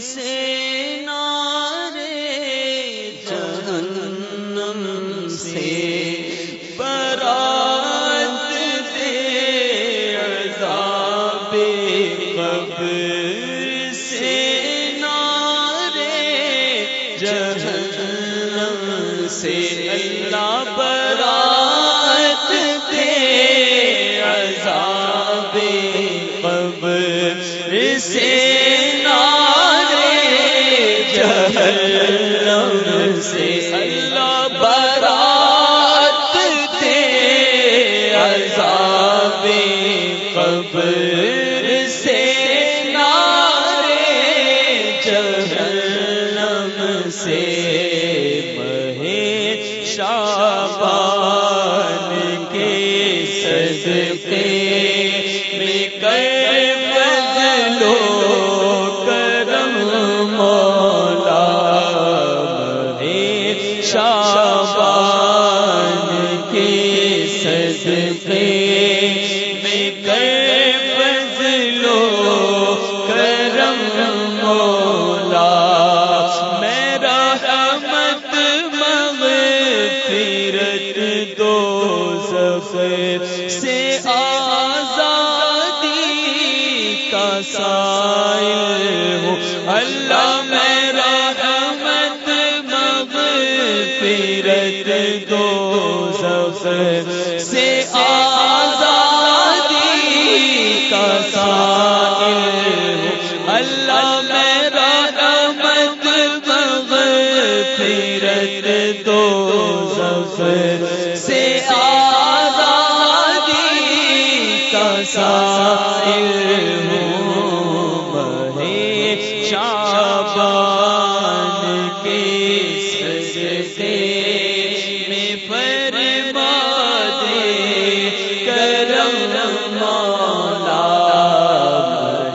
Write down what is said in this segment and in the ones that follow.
سے نارے جہنم سے برات دے عذاب قبر سے نارے جہنم سے اللہ سے نارے جہنم سے اللہ برات دے عذاب قبر سے نارے جہنم سے مہے شابان کے صدقے میں کئی شابان کے صدقے میں کئی بدلو کرم مولا، میرا رحمت مغفرت دو زفر سے آزادی کا سائل ہو۔ اللہ میرا سے آزادی کا سائل۔ اللہ میرا رحمت مغفرت دو زفر سے آزادی کا سائل۔ ہوں بہے شابہ مولا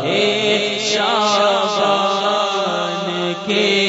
ہے شاہ کے